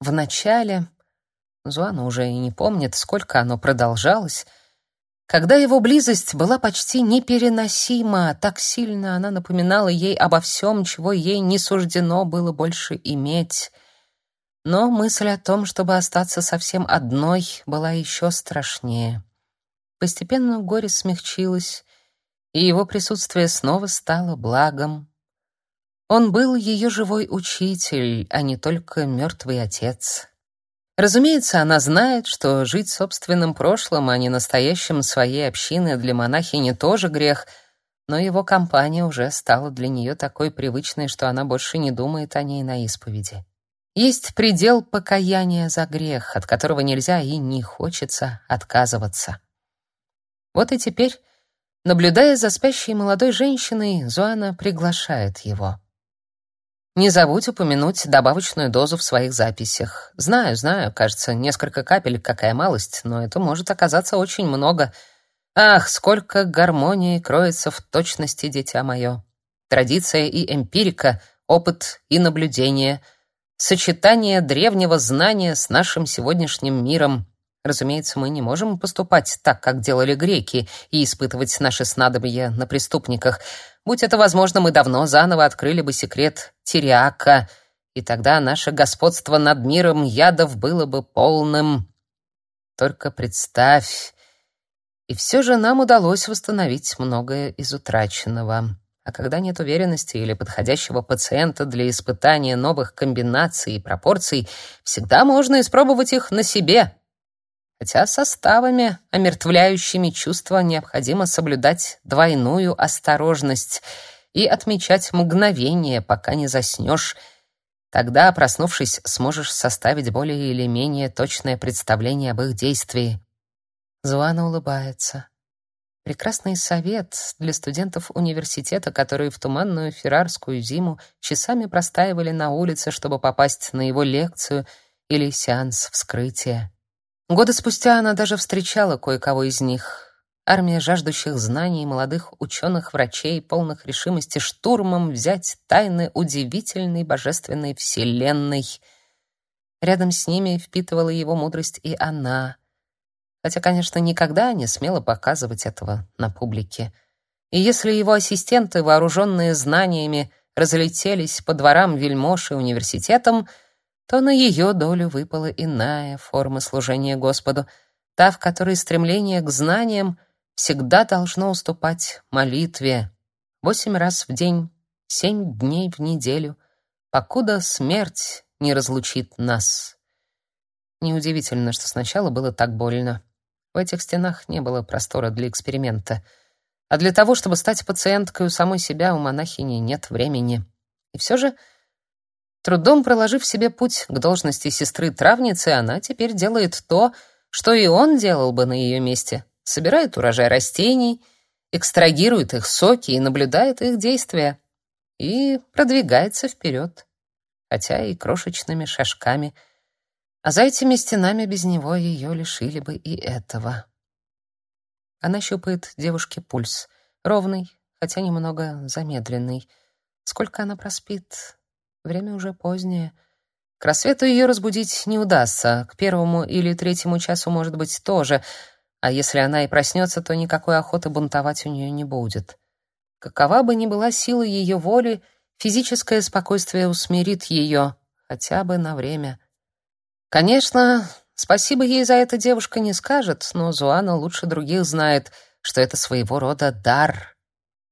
в начале Зуана уже и не помнит, сколько оно продолжалось, когда его близость была почти непереносима, так сильно она напоминала ей обо всем, чего ей не суждено было больше иметь. Но мысль о том, чтобы остаться совсем одной, была еще страшнее. Постепенно горе смягчилось, и его присутствие снова стало благом. Он был ее живой учитель, а не только мертвый отец. Разумеется, она знает, что жить собственным прошлым, а не настоящим своей общины для монахини тоже грех, но его компания уже стала для нее такой привычной, что она больше не думает о ней на исповеди. Есть предел покаяния за грех, от которого нельзя и не хочется отказываться. Вот и теперь, наблюдая за спящей молодой женщиной, Зоана приглашает его. Не забудь упомянуть добавочную дозу в своих записях. Знаю, знаю, кажется, несколько капель, какая малость, но это может оказаться очень много. Ах, сколько гармонии кроется в точности, дитя мое. Традиция и эмпирика, опыт и наблюдение, сочетание древнего знания с нашим сегодняшним миром. Разумеется, мы не можем поступать так, как делали греки, и испытывать наши снадобья на преступниках — Будь это возможно, мы давно заново открыли бы секрет Тириака, и тогда наше господство над миром ядов было бы полным. Только представь. И все же нам удалось восстановить многое из утраченного. А когда нет уверенности или подходящего пациента для испытания новых комбинаций и пропорций, всегда можно испробовать их на себе хотя составами, омертвляющими чувства, необходимо соблюдать двойную осторожность и отмечать мгновение, пока не заснешь. Тогда, проснувшись, сможешь составить более или менее точное представление об их действии. Зуана улыбается. Прекрасный совет для студентов университета, которые в туманную феррарскую зиму часами простаивали на улице, чтобы попасть на его лекцию или сеанс вскрытия. Годы спустя она даже встречала кое-кого из них. Армия жаждущих знаний молодых ученых-врачей, полных решимости штурмом взять тайны удивительной божественной вселенной. Рядом с ними впитывала его мудрость и она. Хотя, конечно, никогда не смела показывать этого на публике. И если его ассистенты, вооруженные знаниями, разлетелись по дворам вельмож и университетам, то на ее долю выпала иная форма служения Господу, та, в которой стремление к знаниям всегда должно уступать молитве. Восемь раз в день, семь дней в неделю, покуда смерть не разлучит нас. Неудивительно, что сначала было так больно. В этих стенах не было простора для эксперимента. А для того, чтобы стать пациенткой у самой себя, у монахини нет времени. И все же, трудом проложив себе путь к должности сестры-травницы, она теперь делает то, что и он делал бы на ее месте — собирает урожай растений, экстрагирует их соки и наблюдает их действия. И продвигается вперед, хотя и крошечными шажками. А за этими стенами без него ее лишили бы и этого. Она щупает девушке пульс. Ровный, хотя немного замедленный. Сколько она проспит? Время уже позднее. К рассвету ее разбудить не удастся. К первому или третьему часу, может быть, тоже — а если она и проснется, то никакой охоты бунтовать у нее не будет. Какова бы ни была сила ее воли, физическое спокойствие усмирит ее, хотя бы на время. Конечно, спасибо ей за это девушка не скажет, но Зуана лучше других знает, что это своего рода дар.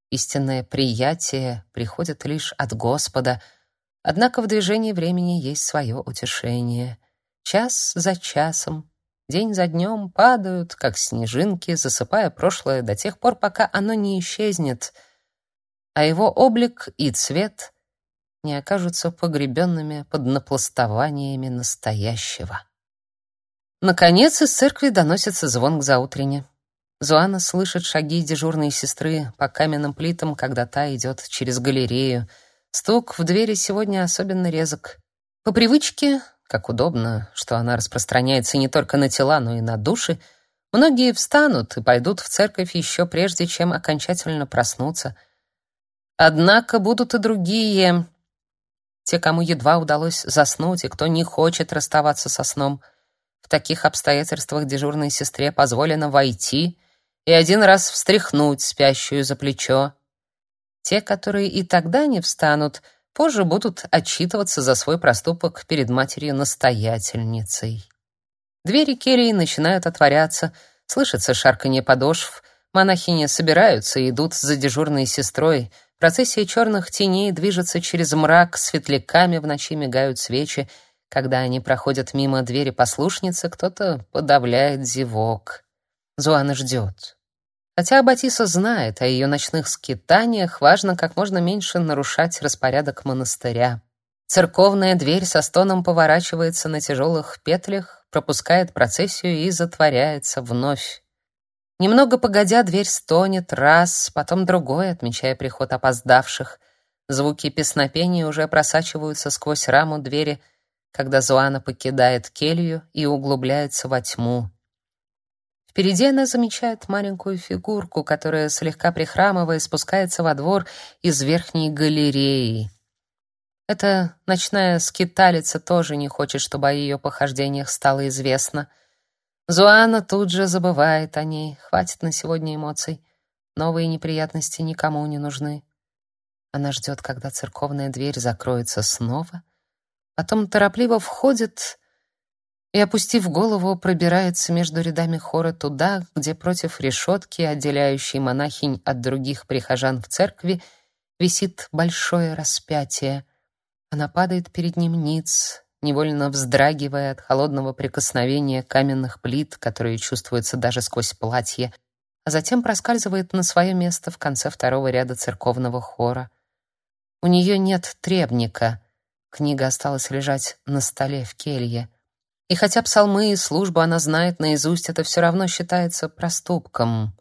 Истинное приятие приходит лишь от Господа, однако в движении времени есть свое утешение. Час за часом, день за днем падают, как снежинки, засыпая прошлое до тех пор, пока оно не исчезнет, а его облик и цвет не окажутся погребенными под напластованиями настоящего. Наконец из церкви доносится звон к заутрене. Зуана слышит шаги дежурной сестры по каменным плитам, когда та идет через галерею. Стук в двери сегодня особенно резок. По привычке как удобно, что она распространяется не только на тела, но и на души. Многие встанут и пойдут в церковь еще прежде, чем окончательно проснуться. Однако будут и другие, те, кому едва удалось заснуть и кто не хочет расставаться со сном. В таких обстоятельствах дежурной сестре позволено войти и один раз встряхнуть спящую за плечо. Те, которые и тогда не встанут, позже будут отчитываться за свой проступок перед матерью-настоятельницей. Двери келии начинают отворяться, слышится шарканье подошв, монахини собираются и идут за дежурной сестрой. Процессия черных теней движется через мрак, светляками в ночи мигают свечи. Когда они проходят мимо двери послушницы, кто-то подавляет зевок. Зуана ждет. Хотя Батиса знает о ее ночных скитаниях, важно как можно меньше нарушать распорядок монастыря. Церковная дверь со стоном поворачивается на тяжелых петлях, пропускает процессию и затворяется вновь. Немного погодя, дверь стонет раз, потом другой, отмечая приход опоздавших. Звуки песнопения уже просачиваются сквозь раму двери, когда Зуана покидает келью и углубляется во тьму. Впереди она замечает маленькую фигурку, которая, слегка прихрамывая, спускается во двор из верхней галереи. Эта ночная скиталица тоже не хочет, чтобы о ее похождениях стало известно. Зуана тут же забывает о ней. Хватит на сегодня эмоций. Новые неприятности никому не нужны. Она ждет, когда церковная дверь закроется снова, потом торопливо входит и, опустив голову, пробирается между рядами хора туда, где против решетки, отделяющей монахинь от других прихожан в церкви, висит большое распятие. Она падает перед ним ниц, невольно вздрагивая от холодного прикосновения каменных плит, которые чувствуются даже сквозь платье, а затем проскальзывает на свое место в конце второго ряда церковного хора. У нее нет требника. Книга осталась лежать на столе в келье. И хотя псалмы и службу она знает наизусть, это все равно считается проступком.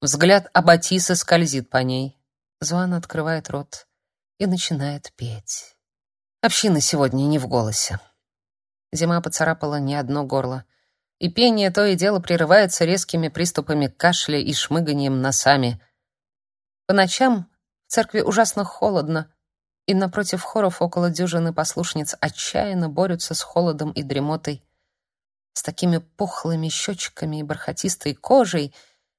Взгляд Аббатисы скользит по ней. Зуан открывает рот и начинает петь. Община сегодня не в голосе. Зима поцарапала не одно горло. и пение то и дело прерывается резкими приступами кашля и шмыганием носами. По ночам в церкви ужасно холодно, и напротив хоров около дюжины послушниц отчаянно борются с холодом и дремотой. С такими пухлыми щечками и бархатистой кожей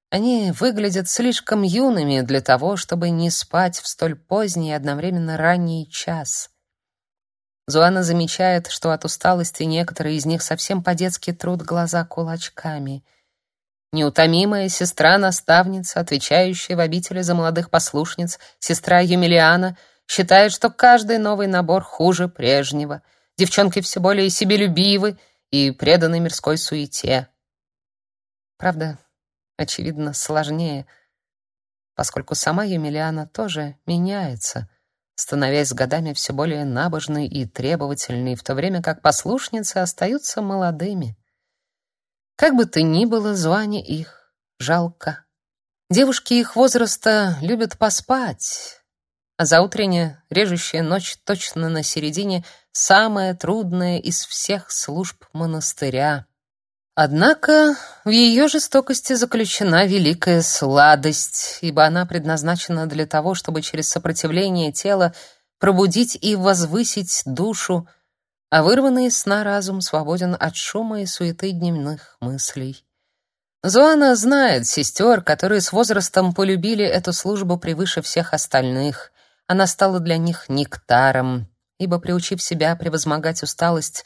они выглядят слишком юными для того, чтобы не спать в столь поздний и одновременно ранний час. Зуана замечает, что от усталости некоторые из них совсем по-детски трут глаза кулачками. Неутомимая сестра-наставница, отвечающая в обители за молодых послушниц, сестра Юмилиана, считает, что каждый новый набор хуже прежнего. Девчонки все более себелюбивы и преданы мирской суете. Правда, очевидно, сложнее, поскольку сама Юмилиана тоже меняется — становясь с годами все более набожной и требовательной, в то время как послушницы остаются молодыми. Как бы то ни было, Зуане их жалко. Девушки их возраста любят поспать, а заутренняя режущая ночь точно на середине самая трудная из всех служб монастыря. Однако в ее жестокости заключена великая сладость, ибо она предназначена для того, чтобы через сопротивление тела пробудить и возвысить душу, а вырванный сна разум свободен от шума и суеты дневных мыслей. Зоана знает сестер, которые с возрастом полюбили эту службу превыше всех остальных. Она стала для них нектаром, ибо, приучив себя превозмогать усталость,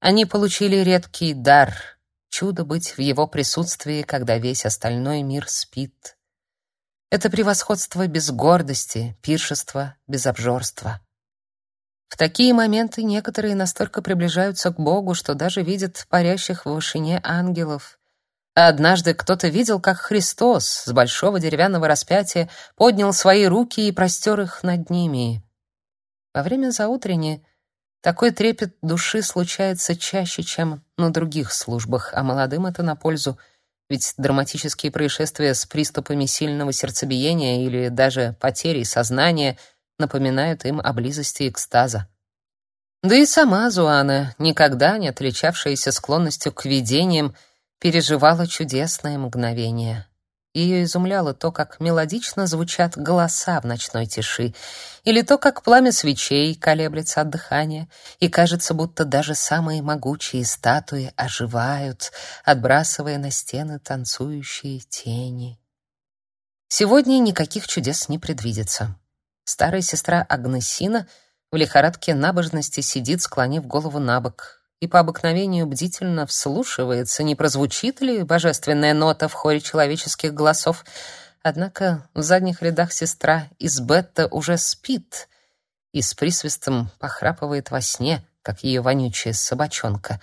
они получили редкий дар — Чудо быть в его присутствии, когда весь остальной мир спит. Это превосходство без гордости, пиршество без обжорства. В такие моменты некоторые настолько приближаются к Богу, что даже видят парящих в вышине ангелов. Однажды кто-то видел, как Христос с большого деревянного распятия поднял свои руки и простер их над ними. Во время заутренней такой трепет души случается чаще, чем на других службах, а молодым это на пользу, ведь драматические происшествия с приступами сильного сердцебиения или даже потерей сознания напоминают им о близости экстаза. Да и сама Зуана, никогда не отличавшаяся склонностью к видениям, переживала чудесное мгновение. Ее изумляло то, как мелодично звучат голоса в ночной тиши, или то, как пламя свечей колеблется от дыхания, и кажется, будто даже самые могучие статуи оживают, отбрасывая на стены танцующие тени. Сегодня никаких чудес не предвидится. Старая сестра Агнесина в лихорадке набожности сидит, склонив голову на бок, и по обыкновению бдительно вслушивается, не прозвучит ли божественная нота в хоре человеческих голосов. Однако в задних рядах сестра из Бетта уже спит и с присвистом похрапывает во сне, как ее вонючая собачонка.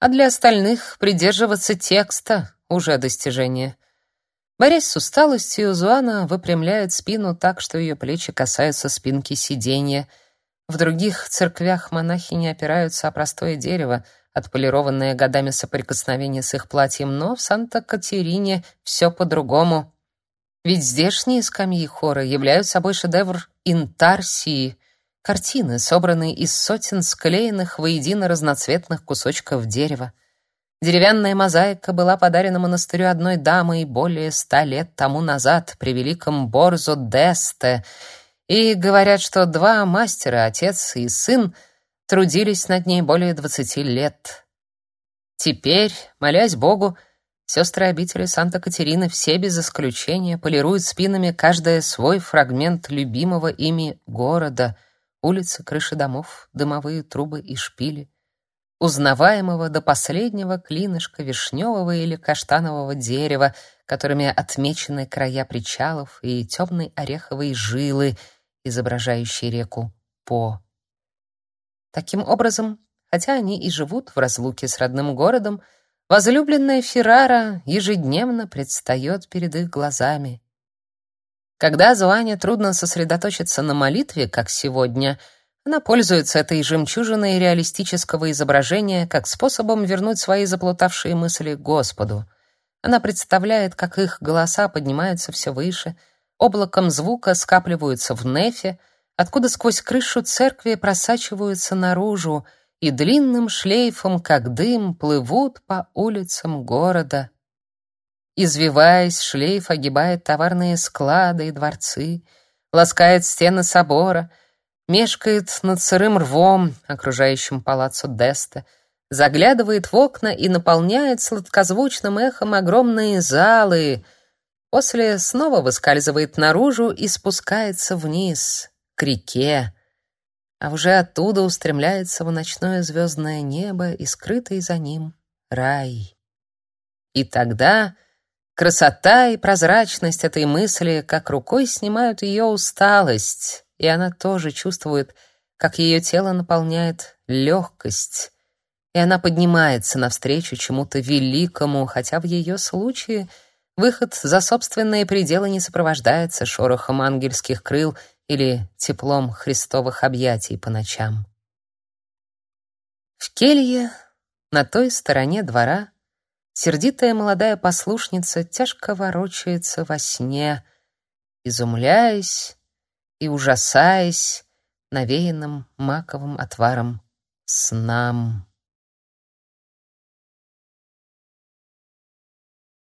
А для остальных придерживаться текста уже достижение. Борясь с усталостью, Зуана выпрямляет спину так, что ее плечи касаются спинки сиденья — в других церквях монахи не опираются о простое дерево, отполированное годами соприкосновения с их платьем, но в Санта-Катерине все по-другому. Ведь здешние скамьи хора являют собой шедевр интарсии, картины, собранные из сотен склеенных воедино разноцветных кусочков дерева. Деревянная мозаика была подарена монастырю одной дамой более ста лет тому назад при великом Борзо Десте, и говорят, что два мастера, отец и сын, трудились над ней более двадцати лет. Теперь, молясь Богу, сестры обители Санта-Катерины все без исключения полируют спинами каждый свой фрагмент любимого ими города, улицы, крыши домов, дымовые трубы и шпили, узнаваемого до последнего клинышка вишневого или каштанового дерева, которыми отмечены края причалов и темной ореховой жилы — изображающий реку По. Таким образом, хотя они и живут в разлуке с родным городом, возлюбленная Феррара ежедневно предстает перед их глазами. Когда Зуане трудно сосредоточиться на молитве, как сегодня, она пользуется этой жемчужиной реалистического изображения как способом вернуть свои заплутавшие мысли Господу. Она представляет, как их голоса поднимаются все выше — облаком звука скапливаются в нефе, откуда сквозь крышу церкви просачиваются наружу, и длинным шлейфом, как дым, плывут по улицам города. Извиваясь, шлейф огибает товарные склады и дворцы, ласкает стены собора, мешкает над сырым рвом, окружающим палаццо Деста, заглядывает в окна и наполняет сладкозвучным эхом огромные залы, после снова выскальзывает наружу и спускается вниз, к реке, а уже оттуда устремляется в ночное звездное небо и скрытый за ним рай. И тогда красота и прозрачность этой мысли как рукой снимают ее усталость, и она тоже чувствует, как ее тело наполняет легкость, и она поднимается навстречу чему-то великому, хотя в ее случае выход за собственные пределы не сопровождается шорохом ангельских крыл или теплом христовых объятий по ночам. В келье, на той стороне двора, сердитая молодая послушница тяжко ворочается во сне, изумляясь и ужасаясь навеянным маковым отваром снам.